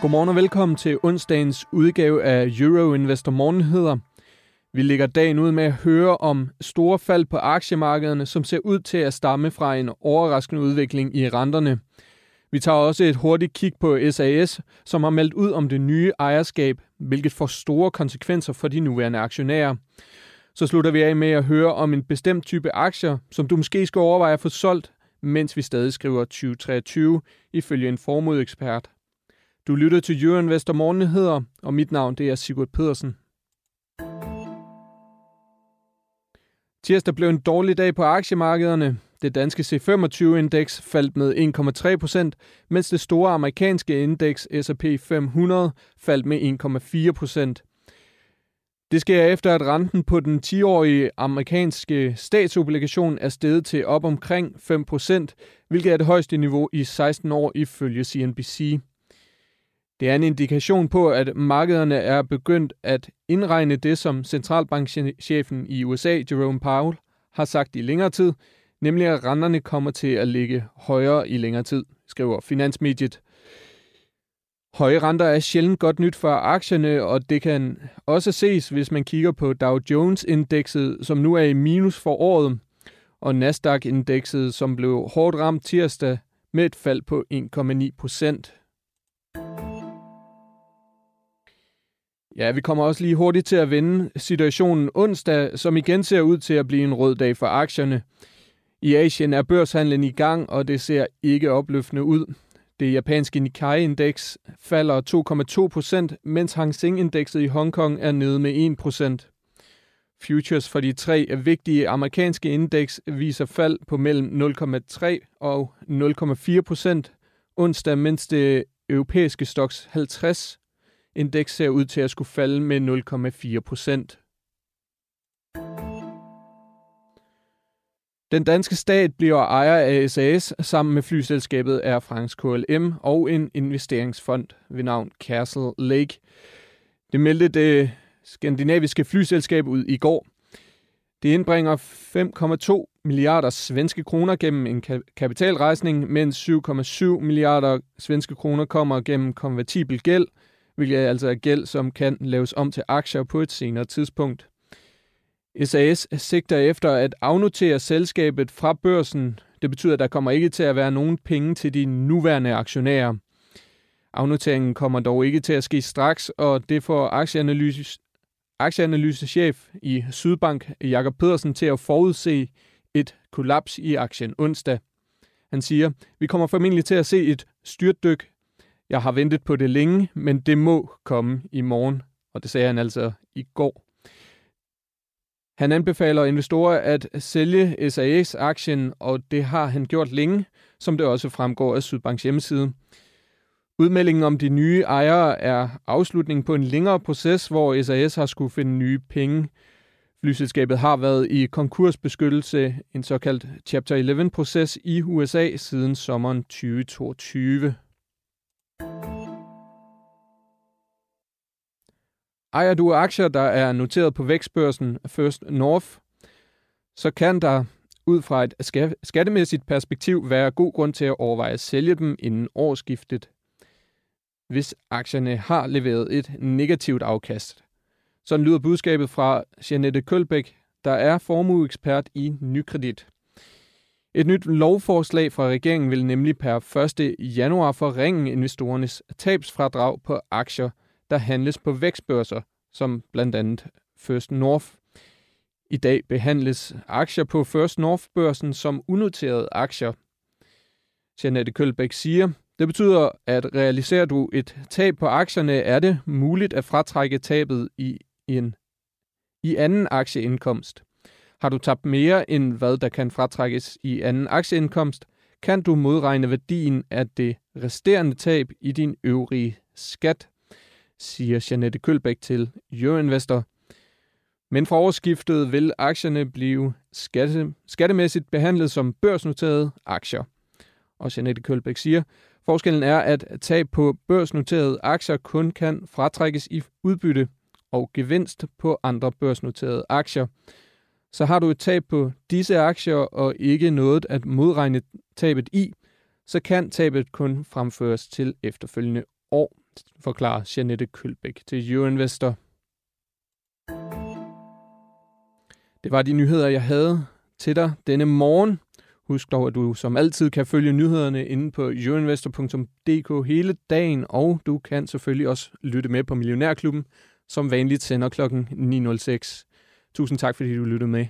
Godmorgen og velkommen til onsdagens udgave af Euro Investor Morgenheder. Vi lægger dagen ud med at høre om store fald på aktiemarkederne, som ser ud til at stamme fra en overraskende udvikling i renterne. Vi tager også et hurtigt kig på SAS, som har meldt ud om det nye ejerskab, hvilket får store konsekvenser for de nuværende aktionærer. Så slutter vi af med at høre om en bestemt type aktier, som du måske skal overveje at få solgt, mens vi stadig skriver 2023, ifølge en formodekspert. Du lytter til Jørgen Vester Morgennyheder, og mit navn det er Sigurd Pedersen. Tirsdag blev en dårlig dag på aktiemarkederne. Det danske C25-indeks faldt med 1,3 procent, mens det store amerikanske indeks S&P 500 faldt med 1,4 procent. Det sker efter, at renten på den 10-årige amerikanske statsobligation er steget til op omkring 5 procent, hvilket er det højeste niveau i 16 år ifølge CNBC. Det er en indikation på, at markederne er begyndt at indregne det, som centralbankchefen i USA, Jerome Powell, har sagt i længere tid, nemlig at renterne kommer til at ligge højere i længere tid, skriver Finansmediet. Høje renter er sjældent godt nyt for aktierne, og det kan også ses, hvis man kigger på Dow Jones-indekset, som nu er i minus for året, og Nasdaq-indekset, som blev hårdt ramt tirsdag med et fald på 1,9 procent. Ja, vi kommer også lige hurtigt til at vende situationen onsdag, som igen ser ud til at blive en rød dag for aktierne. I Asien er børshandlen i gang, og det ser ikke opløftende ud. Det japanske Nikkei-indeks falder 2,2%, mens Hang Seng-indekset i Hongkong er nede med 1%. Futures for de tre vigtige amerikanske indeks viser fald på mellem 0,3 og 0,4 procent onsdag, mens det europæiske Stoks 50 indeks ser ud til at skulle falde med 0,4 procent. Den danske stat bliver ejer af SAS sammen med flyselskabet Air France KLM og en investeringsfond ved navn Castle Lake. Det meldte det skandinaviske flyselskab ud i går. Det indbringer 5,2 milliarder svenske kroner gennem en kapitalrejsning, mens 7,7 milliarder svenske kroner kommer gennem konvertibel gæld, hvilket altså er gæld, som kan laves om til aktier på et senere tidspunkt. SAS sigter efter at afnotere selskabet fra børsen. Det betyder, at der kommer ikke til at være nogen penge til de nuværende aktionærer. Afnoteringen kommer dog ikke til at ske straks, og det får aktieanalyse, aktieanalysechef i Sydbank, Jakob Pedersen, til at forudse et kollaps i aktien onsdag. Han siger, vi kommer formentlig til at se et styrtdyk. Jeg har ventet på det længe, men det må komme i morgen. Og det sagde han altså i går. Han anbefaler investorer at sælge SAS-aktien, og det har han gjort længe, som det også fremgår af Sydbanks hjemmeside. Udmeldingen om de nye ejere er afslutningen på en længere proces, hvor SAS har skulle finde nye penge. Flyselskabet har været i konkursbeskyttelse, en såkaldt Chapter 11-proces i USA siden sommeren 2022. Ejer du aktier, der er noteret på vækstbørsen First North, så kan der ud fra et skattemæssigt perspektiv være god grund til at overveje at sælge dem inden årsskiftet, hvis aktierne har leveret et negativt afkast. Sådan lyder budskabet fra Janette Kølbæk, der er formueekspert i Nykredit. Et nyt lovforslag fra regeringen vil nemlig per 1. januar forringe investorernes tabsfradrag på aktier – der handles på vækstbørser, som blandt andet First North. I dag behandles aktier på First North-børsen som unoterede aktier. Janette Kølbæk siger, det betyder, at realiserer du et tab på aktierne, er det muligt at fratrække tabet i en i anden aktieindkomst. Har du tabt mere end hvad der kan fratrækkes i anden aktieindkomst, kan du modregne værdien af det resterende tab i din øvrige skat siger Janette Kølbæk til Jørinvestor. Men fra årsskiftet vil aktierne blive skatte, skattemæssigt behandlet som børsnoterede aktier. Og Janette Kølbæk siger, forskellen er, at tab på børsnoterede aktier kun kan fratrækkes i udbytte og gevinst på andre børsnoterede aktier. Så har du et tab på disse aktier og ikke noget at modregne tabet i, så kan tabet kun fremføres til efterfølgende år forklarer Janette Kølbæk til Euroinvestor. Det var de nyheder, jeg havde til dig denne morgen. Husk dog, at du som altid kan følge nyhederne inde på euroinvestor.dk hele dagen, og du kan selvfølgelig også lytte med på Millionærklubben, som vanligt sender kl. 9.06. Tusind tak, fordi du lyttede med.